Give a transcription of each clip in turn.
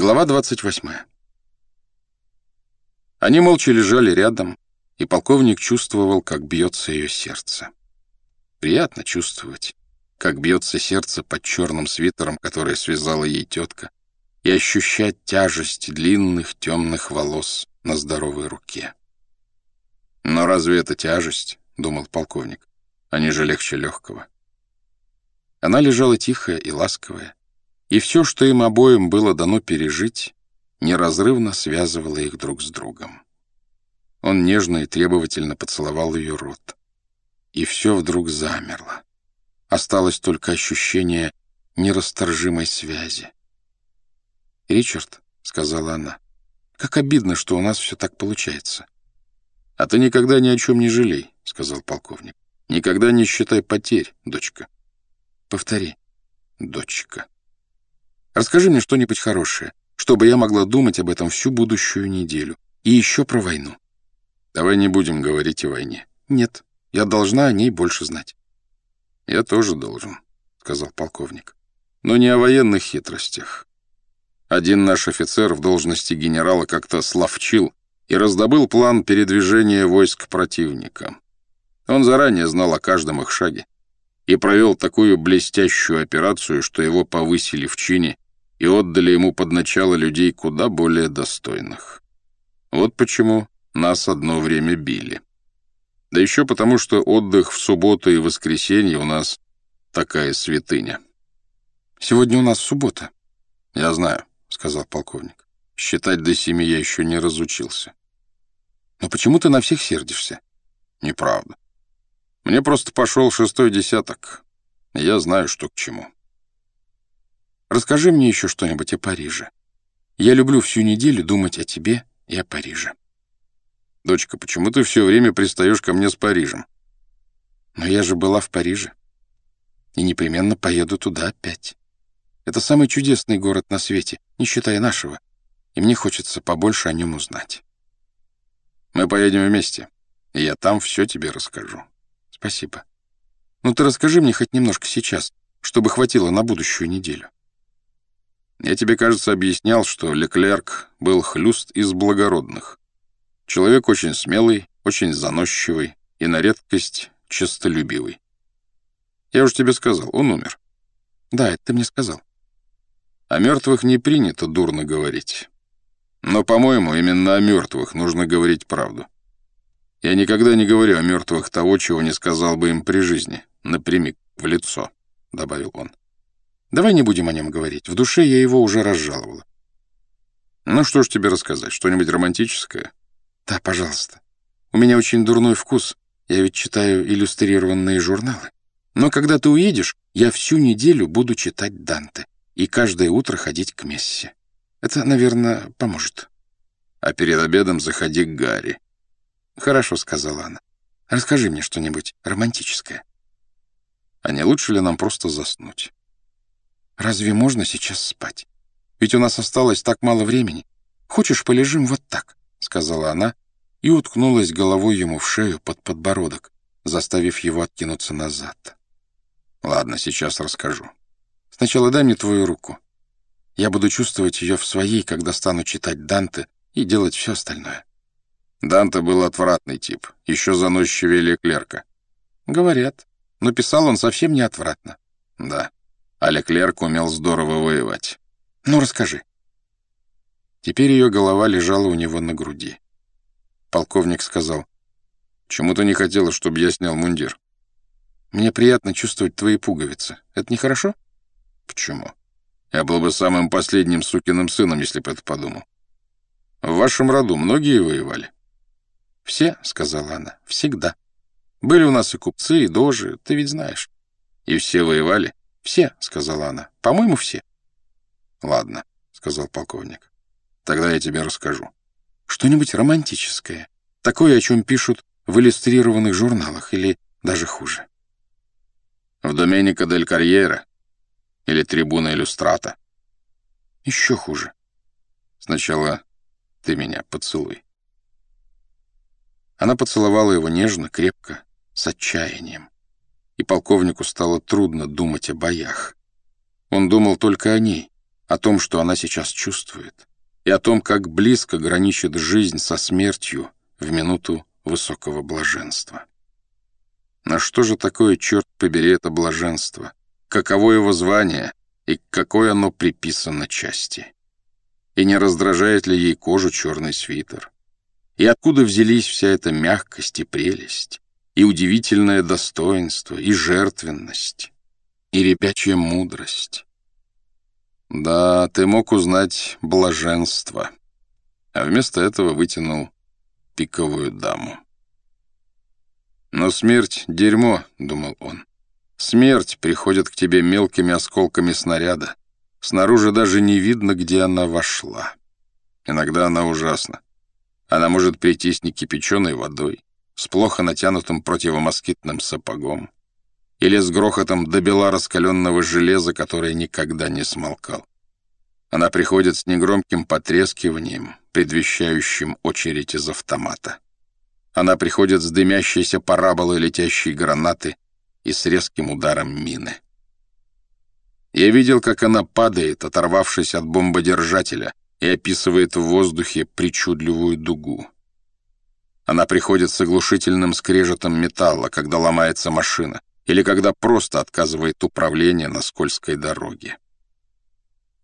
Глава 28. Они молча лежали рядом, и полковник чувствовал, как бьется ее сердце. Приятно чувствовать, как бьется сердце под черным свитером, которое связала ей тетка, и ощущать тяжесть длинных темных волос на здоровой руке. «Но разве это тяжесть?» — думал полковник. «Они же легче легкого». Она лежала тихая и ласковая, и все, что им обоим было дано пережить, неразрывно связывало их друг с другом. Он нежно и требовательно поцеловал ее рот. И все вдруг замерло. Осталось только ощущение нерасторжимой связи. «Ричард», — сказала она, — «как обидно, что у нас все так получается». «А ты никогда ни о чем не жалей», — сказал полковник. «Никогда не считай потерь, дочка». «Повтори, дочка». Расскажи мне что-нибудь хорошее, чтобы я могла думать об этом всю будущую неделю. И еще про войну. Давай не будем говорить о войне. Нет, я должна о ней больше знать. Я тоже должен, сказал полковник. Но не о военных хитростях. Один наш офицер в должности генерала как-то словчил и раздобыл план передвижения войск противника. Он заранее знал о каждом их шаге и провел такую блестящую операцию, что его повысили в чине и отдали ему под начало людей куда более достойных. Вот почему нас одно время били. Да еще потому, что отдых в субботу и воскресенье у нас такая святыня. Сегодня у нас суббота. Я знаю, — сказал полковник. Считать до семи я еще не разучился. Но почему ты на всех сердишься? Неправда. Мне просто пошел шестой десяток. Я знаю, что к чему. Расскажи мне еще что-нибудь о Париже. Я люблю всю неделю думать о тебе и о Париже. Дочка, почему ты все время пристаешь ко мне с Парижем? Но я же была в Париже. И непременно поеду туда опять. Это самый чудесный город на свете, не считая нашего. И мне хочется побольше о нем узнать. Мы поедем вместе, и я там все тебе расскажу. Спасибо. Ну ты расскажи мне хоть немножко сейчас, чтобы хватило на будущую неделю. Я тебе, кажется, объяснял, что Леклерк был хлюст из благородных. Человек очень смелый, очень заносчивый и на редкость честолюбивый. Я уже тебе сказал, он умер. Да, это ты мне сказал. О мертвых не принято дурно говорить. Но, по-моему, именно о мертвых нужно говорить правду. Я никогда не говорю о мертвых того, чего не сказал бы им при жизни, напрямик, в лицо, — добавил он. Давай не будем о нем говорить. В душе я его уже разжаловала. Ну, что ж тебе рассказать? Что-нибудь романтическое? Да, пожалуйста. У меня очень дурной вкус. Я ведь читаю иллюстрированные журналы. Но когда ты уедешь, я всю неделю буду читать Данте и каждое утро ходить к мессе. Это, наверное, поможет. А перед обедом заходи к Гарри. Хорошо, сказала она. Расскажи мне что-нибудь романтическое. А не лучше ли нам просто заснуть? Разве можно сейчас спать? Ведь у нас осталось так мало времени. Хочешь, полежим вот так?» — сказала она и уткнулась головой ему в шею под подбородок, заставив его откинуться назад. «Ладно, сейчас расскажу. Сначала дай мне твою руку. Я буду чувствовать ее в своей, когда стану читать Данте и делать все остальное». Данте был отвратный тип, еще заносчивее Леклерка. «Говорят. Но писал он совсем не отвратно». «Да». А Леклерк умел здорово воевать. Ну, расскажи. Теперь ее голова лежала у него на груди. Полковник сказал, «Чему ты не хотела, чтобы я снял мундир?» «Мне приятно чувствовать твои пуговицы. Это нехорошо?» «Почему? Я был бы самым последним сукиным сыном, если бы это подумал. В вашем роду многие воевали?» «Все», — сказала она, — «всегда. Были у нас и купцы, и дожи, ты ведь знаешь». «И все воевали?» «Все», — сказала она. «По-моему, все». «Ладно», — сказал полковник. «Тогда я тебе расскажу». «Что-нибудь романтическое. Такое, о чем пишут в иллюстрированных журналах, или даже хуже». «В Доменика дель Карьера? Или Трибуна Иллюстрата?» «Еще хуже». «Сначала ты меня поцелуй». Она поцеловала его нежно, крепко, с отчаянием полковнику стало трудно думать о боях. Он думал только о ней, о том, что она сейчас чувствует, и о том, как близко граничит жизнь со смертью в минуту высокого блаженства. На что же такое, черт побери, это блаженство? Каково его звание и какое оно приписано части? И не раздражает ли ей кожу черный свитер? И откуда взялись вся эта мягкость и прелесть, и удивительное достоинство, и жертвенность, и ребячья мудрость? Да, ты мог узнать блаженство, а вместо этого вытянул пиковую даму. «Но смерть — дерьмо», — думал он. «Смерть приходит к тебе мелкими осколками снаряда. Снаружи даже не видно, где она вошла. Иногда она ужасна. Она может прийти с некипяченой водой, с плохо натянутым противомоскитным сапогом или с грохотом до бела раскаленного железа, которое никогда не смолкал. Она приходит с негромким потрескиванием, предвещающим очередь из автомата. Она приходит с дымящейся параболой летящей гранаты и с резким ударом мины. Я видел, как она падает, оторвавшись от бомбодержателя, и описывает в воздухе причудливую дугу. Она приходит с оглушительным скрежетом металла, когда ломается машина, или когда просто отказывает управление на скользкой дороге.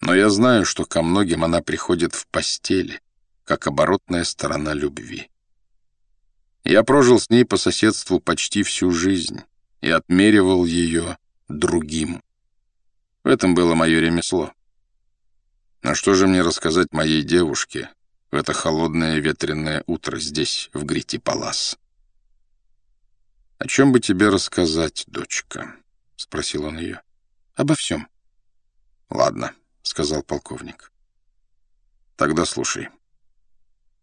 Но я знаю, что ко многим она приходит в постели, как оборотная сторона любви. Я прожил с ней по соседству почти всю жизнь и отмеривал ее другим. В этом было мое ремесло. Но что же мне рассказать моей девушке в это холодное ветреное утро здесь, в Грити-Палас? «О чем бы тебе рассказать, дочка?» — спросил он ее. «Обо всем». «Ладно», — сказал полковник. «Тогда слушай».